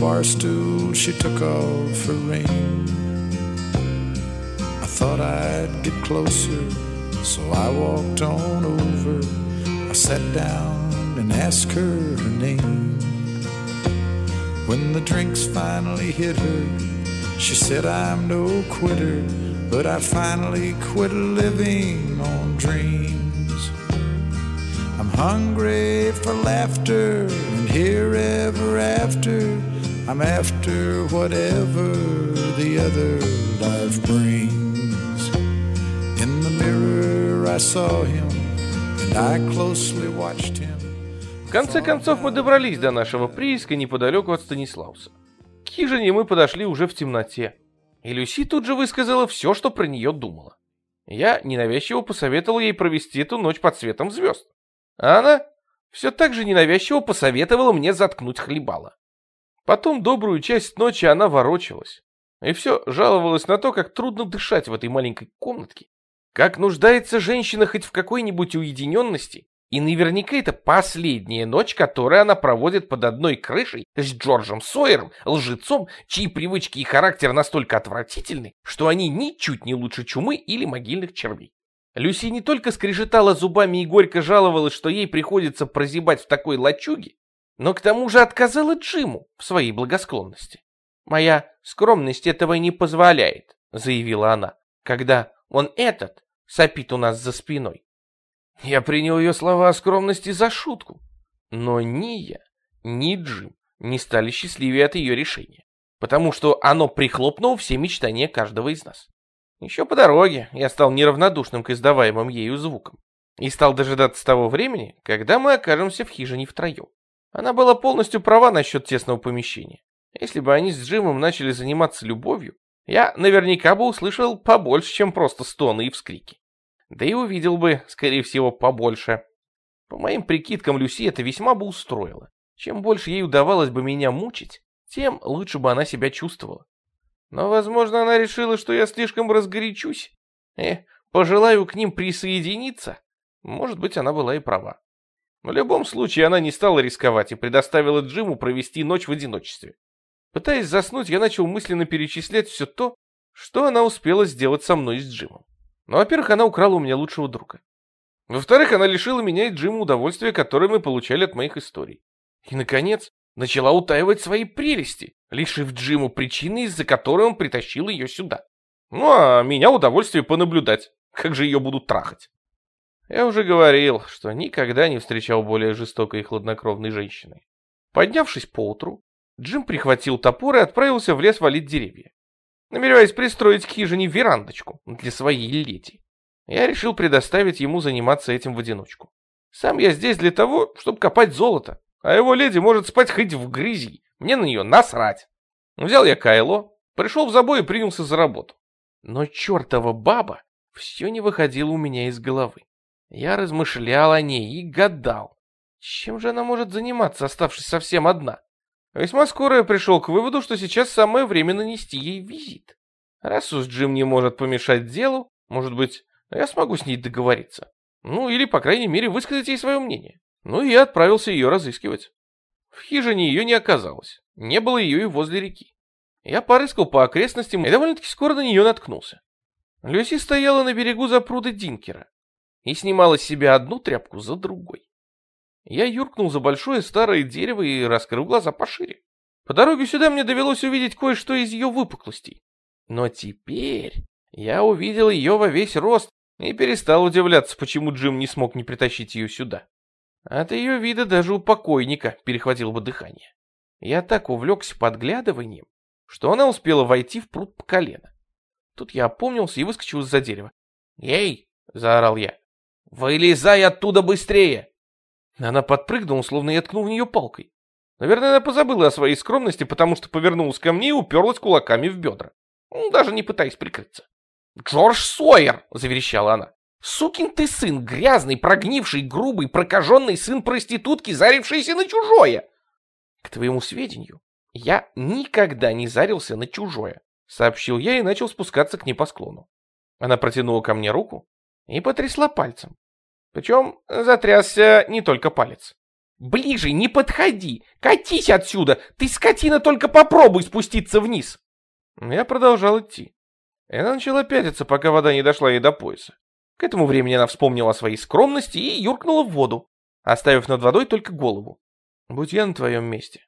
Bar stool, she took off her ring. I thought I'd get closer, so I walked on over. I sat down and asked her her name. When the drinks finally hit her, she said, I'm no quitter, but I finally quit living on dreams. I'm hungry for laughter, and here ever after, I'm after whatever the other life brings. In the mirror, I saw him, and I closely watched him. В конце концов мы добрались до нашего прииска неподалеку от Станислауса. К хижине мы подошли уже в темноте, и Люси тут же высказала все, что про нее думала. Я ненавязчиво посоветовал ей провести эту ночь под светом звезд. А она все так же ненавязчиво посоветовала мне заткнуть хлебала. Потом добрую часть ночи она ворочалась. И все жаловалась на то, как трудно дышать в этой маленькой комнатке. Как нуждается женщина хоть в какой-нибудь уединенности. И наверняка это последняя ночь, которую она проводит под одной крышей с Джорджем Сойером, лжецом, чьи привычки и характер настолько отвратительны, что они ничуть не лучше чумы или могильных червей. Люси не только скрежетала зубами и горько жаловалась, что ей приходится прозябать в такой лачуге, но к тому же отказала Джиму в своей благосклонности. «Моя скромность этого не позволяет», — заявила она, «когда он этот сопит у нас за спиной». Я принял ее слова о скромности за шутку, но ни я, ни Джим не стали счастливее от ее решения, потому что оно прихлопнуло все мечтания каждого из нас. Еще по дороге я стал неравнодушным к издаваемым ею звукам и стал дожидаться того времени, когда мы окажемся в хижине втроем. Она была полностью права насчет тесного помещения. Если бы они с Джимом начали заниматься любовью, я наверняка бы услышал побольше, чем просто стоны и вскрики. Да и увидел бы, скорее всего, побольше. По моим прикидкам, Люси это весьма бы устроило. Чем больше ей удавалось бы меня мучить, тем лучше бы она себя чувствовала. Но, возможно, она решила, что я слишком разгорячусь. Э, пожелаю к ним присоединиться. Может быть, она была и права. В любом случае, она не стала рисковать и предоставила Джиму провести ночь в одиночестве. Пытаясь заснуть, я начал мысленно перечислять все то, что она успела сделать со мной и с Джимом. Ну, во-первых, она украла у меня лучшего друга. Во-вторых, она лишила меня и Джима удовольствия, которое мы получали от моих историй. И, наконец, начала утаивать свои прелести, лишив Джиму причины, из-за которой он притащил ее сюда. Ну, а меня удовольствие понаблюдать, как же ее будут трахать. Я уже говорил, что никогда не встречал более жестокой и хладнокровной женщины. Поднявшись поутру, Джим прихватил топор и отправился в лес валить деревья намереваясь пристроить к хижине верандочку для своей леди. Я решил предоставить ему заниматься этим в одиночку. Сам я здесь для того, чтобы копать золото, а его леди может спать хоть в грязи, мне на нее насрать. Взял я Кайло, пришел в забой и принялся за работу. Но чертова баба все не выходила у меня из головы. Я размышлял о ней и гадал, чем же она может заниматься, оставшись совсем одна. Весьма скоро я пришел к выводу, что сейчас самое время нанести ей визит. Раз уж Джим не может помешать делу, может быть, я смогу с ней договориться. Ну, или, по крайней мере, высказать ей свое мнение. Ну, и я отправился ее разыскивать. В хижине ее не оказалось. Не было ее и возле реки. Я порыскал по окрестностям и довольно-таки скоро на нее наткнулся. Люси стояла на берегу запруда Динкера и снимала с себя одну тряпку за другой. Я юркнул за большое старое дерево и раскрыл глаза пошире. По дороге сюда мне довелось увидеть кое-что из ее выпуклостей. Но теперь я увидел ее во весь рост и перестал удивляться, почему Джим не смог не притащить ее сюда. От ее вида даже у покойника перехватило бы дыхание. Я так увлекся подглядыванием, что она успела войти в пруд по колено. Тут я опомнился и выскочил из-за дерева. «Эй!» — заорал я. «Вылезай оттуда быстрее!» Она подпрыгнула, словно я ткнул в нее палкой. Наверное, она позабыла о своей скромности, потому что повернулась ко мне и уперлась кулаками в бедра, ну, даже не пытаясь прикрыться. «Джордж Сойер!» — заверещала она. «Сукин ты сын, грязный, прогнивший, грубый, прокаженный сын проститутки, зарившийся на чужое!» «К твоему сведению, я никогда не зарился на чужое», — сообщил я и начал спускаться к ней по склону. Она протянула ко мне руку и потрясла пальцем. Причем затрясся не только палец. Ближе не подходи! Катись отсюда! Ты, скотина, только попробуй спуститься вниз!» Я продолжал идти. Она начала пятиться, пока вода не дошла ей до пояса. К этому времени она вспомнила о своей скромности и юркнула в воду, оставив над водой только голову. «Будь я на твоем месте,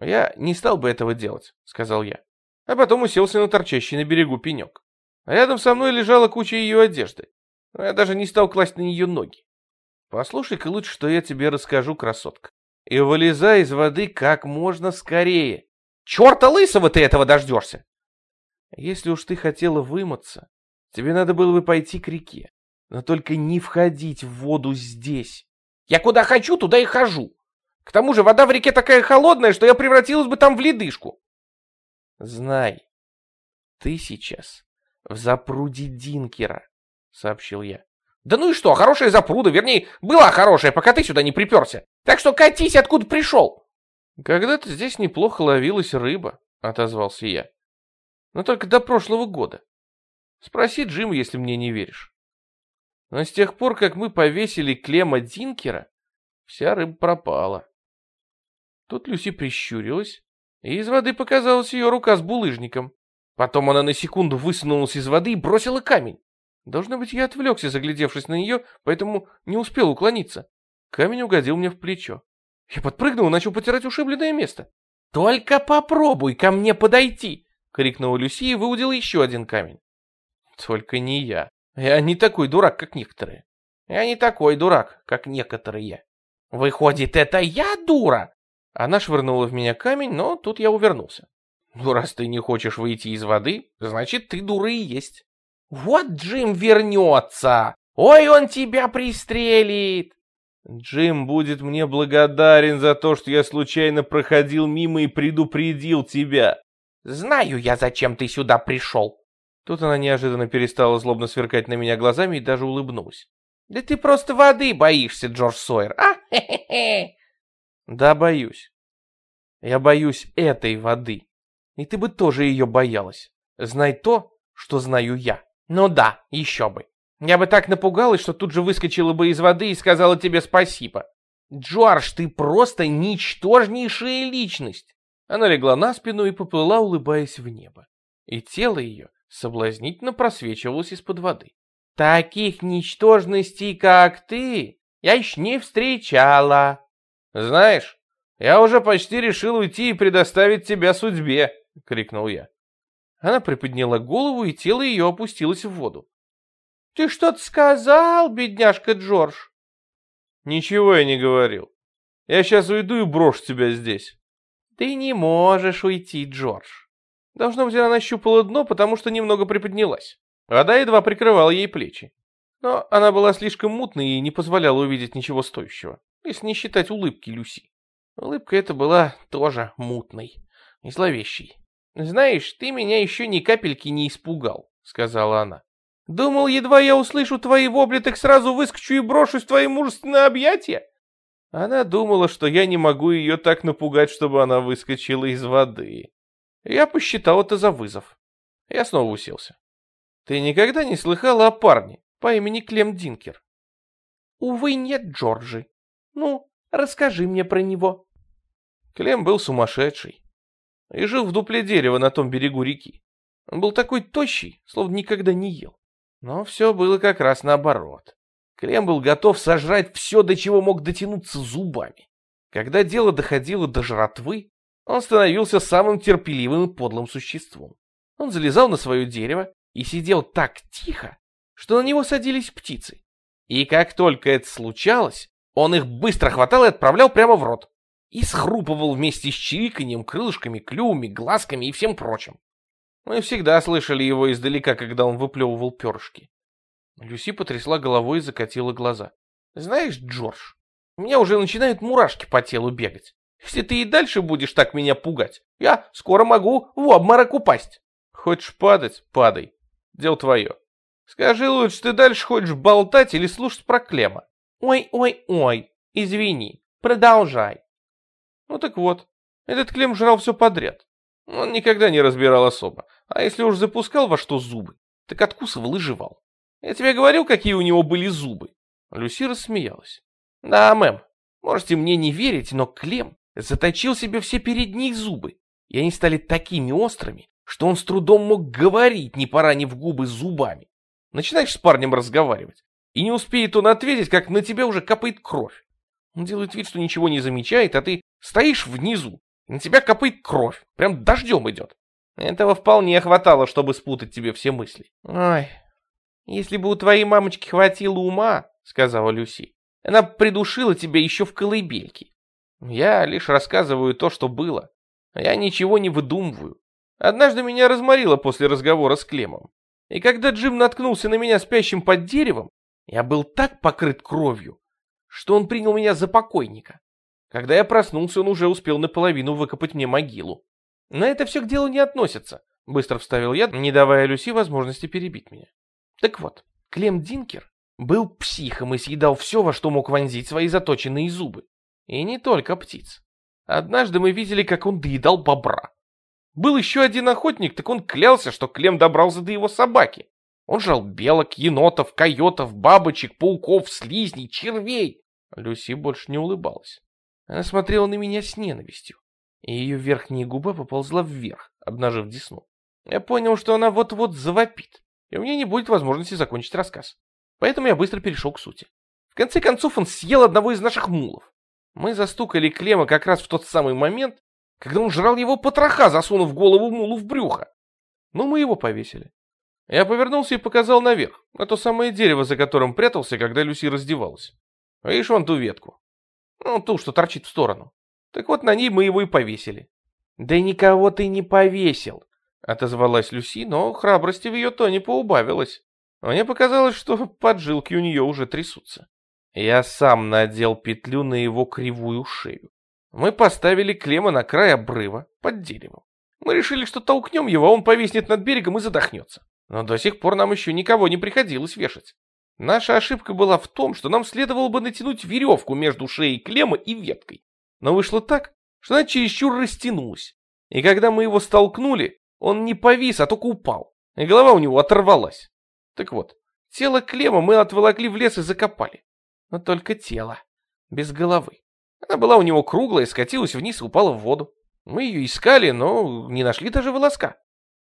я не стал бы этого делать», — сказал я. А потом уселся на торчащий на берегу пенек. Рядом со мной лежала куча ее одежды. Но я даже не стал класть на нее ноги. Послушай-ка лучше, что я тебе расскажу, красотка. И вылезай из воды как можно скорее. Черта лысого ты этого дождешься! Если уж ты хотела вымыться, тебе надо было бы пойти к реке. Но только не входить в воду здесь. Я куда хочу, туда и хожу. К тому же вода в реке такая холодная, что я превратилась бы там в ледышку. Знай, ты сейчас в запруде Динкера, сообщил я. Да ну и что, хорошая запруда, вернее, была хорошая, пока ты сюда не приперся. Так что катись, откуда пришел. Когда-то здесь неплохо ловилась рыба, отозвался я. Но только до прошлого года. Спроси Джима, если мне не веришь. Но с тех пор, как мы повесили Клема Динкера, вся рыба пропала. Тут Люси прищурилась, и из воды показалась ее рука с булыжником. Потом она на секунду высунулась из воды и бросила камень. Должно быть, я отвлекся, заглядевшись на нее, поэтому не успел уклониться. Камень угодил мне в плечо. Я подпрыгнул и начал потирать ушибленное место. «Только попробуй ко мне подойти!» — крикнула Люси и выудила еще один камень. Только не я. Я не такой дурак, как некоторые. Я не такой дурак, как некоторые. Выходит, это я дура? Она швырнула в меня камень, но тут я увернулся. Ну, раз ты не хочешь выйти из воды, значит, ты дура и есть. Вот Джим вернется. Ой, он тебя пристрелит. Джим будет мне благодарен за то, что я случайно проходил мимо и предупредил тебя. Знаю я, зачем ты сюда пришел. Тут она неожиданно перестала злобно сверкать на меня глазами и даже улыбнулась. «Да ты просто воды боишься, Джордж Сойер, а? Хе-хе-хе!» «Да, боюсь. Я боюсь этой воды. И ты бы тоже ее боялась. Знай то, что знаю я». «Ну да, еще бы. Я бы так напугалась, что тут же выскочила бы из воды и сказала тебе спасибо. Джордж, ты просто ничтожнейшая личность!» Она легла на спину и поплыла, улыбаясь в небо. И тело ее соблазнительно просвечивалась из-под воды. «Таких ничтожностей, как ты, я еще не встречала!» «Знаешь, я уже почти решил уйти и предоставить тебя судьбе!» — крикнул я. Она приподняла голову, и тело ее опустилось в воду. «Ты что-то сказал, бедняжка Джордж?» «Ничего я не говорил. Я сейчас уйду и брошу тебя здесь». «Ты не можешь уйти, Джордж. Должно быть, она нащупала дно, потому что немного приподнялась. Вода едва прикрывала ей плечи. Но она была слишком мутной и не позволяла увидеть ничего стоящего, если не считать улыбки Люси. Улыбка эта была тоже мутной и зловещей. «Знаешь, ты меня еще ни капельки не испугал», — сказала она. «Думал, едва я услышу твои вопли, так сразу выскочу и брошусь в твои мужественные объятия?» Она думала, что я не могу ее так напугать, чтобы она выскочила из воды. Я посчитал это за вызов. Я снова уселся. Ты никогда не слыхала о парне по имени Клем Динкер? Увы, нет, Джорджи. Ну, расскажи мне про него. Клем был сумасшедший и жил в дупле дерева на том берегу реки. Он был такой тощий, словно никогда не ел. Но все было как раз наоборот. Клем был готов сожрать все, до чего мог дотянуться зубами. Когда дело доходило до жратвы, он становился самым терпеливым и подлым существом. Он залезал на свое дерево и сидел так тихо, что на него садились птицы. И как только это случалось, он их быстро хватал и отправлял прямо в рот. И схрупывал вместе с чириканьем, крылышками, клювами, глазками и всем прочим. Мы всегда слышали его издалека, когда он выплевывал перышки. Люси потрясла головой и закатила глаза. «Знаешь, Джордж, у меня уже начинают мурашки по телу бегать. Если ты и дальше будешь так меня пугать, я скоро могу в обморок упасть. Хочешь падать? Падай. Дело твое. Скажи лучше, ты дальше хочешь болтать или слушать про Клема? Ой-ой-ой, извини, продолжай. Ну так вот, этот Клем жрал все подряд. Он никогда не разбирал особо. А если уж запускал во что зубы, так откусывал и жевал. Я тебе говорил, какие у него были зубы. Люси рассмеялась. Да, мэм, Можете мне не верить, но Клем заточил себе все передние зубы, и они стали такими острыми, что он с трудом мог говорить, не поранив губы зубами. Начинаешь с парнем разговаривать, и не успеет он ответить, как на тебя уже капает кровь. Он делает вид, что ничего не замечает, а ты стоишь внизу, на тебя капает кровь, прям дождем идет. Этого вполне хватало, чтобы спутать тебе все мысли. Ой, если бы у твоей мамочки хватило ума, сказала Люси, она придушила тебя еще в колыбельке. Я лишь рассказываю то, что было. Я ничего не выдумываю. Однажды меня разморило после разговора с Клемом. И когда Джим наткнулся на меня спящим под деревом, я был так покрыт кровью, что он принял меня за покойника. Когда я проснулся, он уже успел наполовину выкопать мне могилу. Но это все к делу не относится, быстро вставил я, не давая Люси возможности перебить меня. Так вот, Клем Динкер был психом и съедал все, во что мог вонзить свои заточенные зубы. И не только птиц. Однажды мы видели, как он доедал бобра. Был еще один охотник, так он клялся, что Клем добрался до его собаки. Он жал белок, енотов, койотов, бабочек, пауков, слизней, червей. Люси больше не улыбалась. Она смотрела на меня с ненавистью, и ее верхняя губа поползла вверх, обнажив десну. Я понял, что она вот-вот завопит, и у меня не будет возможности закончить рассказ. Поэтому я быстро перешел к сути. В конце концов он съел одного из наших мулов. Мы застукали Клема как раз в тот самый момент, когда он жрал его потроха, засунув голову мулу в брюхо. Но мы его повесили. Я повернулся и показал наверх, на то самое дерево, за которым прятался, когда Люси раздевалась. Видишь вон ту ветку? Ну, ту, что торчит в сторону. Так вот, на ней мы его и повесили. Да никого ты не повесил, отозвалась Люси, но храбрости в ее тоне поубавилось. Мне показалось, что поджилки у нее уже трясутся. Я сам надел петлю на его кривую шею. Мы поставили Клема на край обрыва, под деревом. Мы решили, что толкнем его, а он повиснет над берегом и задохнется. Но до сих пор нам еще никого не приходилось вешать. Наша ошибка была в том, что нам следовало бы натянуть веревку между шеей Клема и веткой. Но вышло так, что она чересчур растянулась. И когда мы его столкнули, он не повис, а только упал. И голова у него оторвалась. Так вот, тело Клема мы отволокли в лес и закопали. Но только тело, без головы. Она была у него круглая, скатилась вниз и упала в воду. Мы ее искали, но не нашли даже волоска.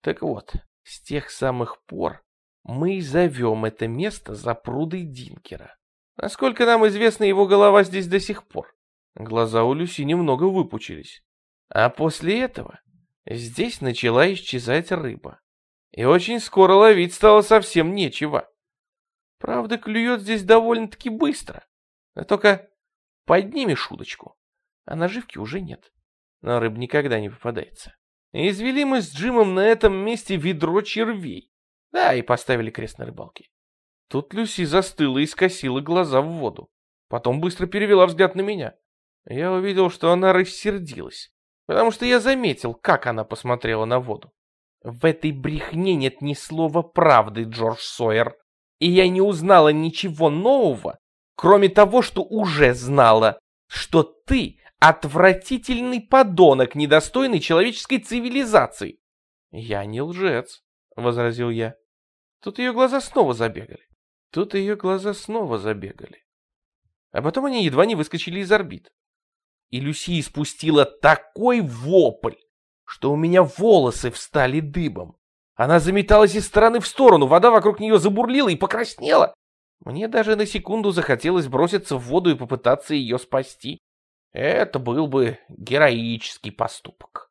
Так вот, с тех самых пор мы и зовем это место за прудой Динкера. Насколько нам известно, его голова здесь до сих пор. Глаза у Люси немного выпучились. А после этого здесь начала исчезать рыба. И очень скоро ловить стало совсем нечего. Правда, клюет здесь довольно-таки быстро. Но только поднимешь удочку, а наживки уже нет. Но рыб никогда не попадается. Извели мы с Джимом на этом месте ведро червей. Да, и поставили крест на рыбалке. Тут Люси застыла и скосила глаза в воду. Потом быстро перевела взгляд на меня. Я увидел, что она рассердилась, потому что я заметил, как она посмотрела на воду. В этой брехне нет ни слова правды, Джордж Сойер. И я не узнала ничего нового, кроме того, что уже знала, что ты Отвратительный подонок, недостойный человеческой цивилизации. Я не лжец, возразил я. Тут ее глаза снова забегали. Тут ее глаза снова забегали. А потом они едва не выскочили из орбит. И Люси спустила такой вопль, что у меня волосы встали дыбом. Она заметалась из стороны в сторону, вода вокруг нее забурлила и покраснела. Мне даже на секунду захотелось броситься в воду и попытаться ее спасти. Это был бы героический поступок.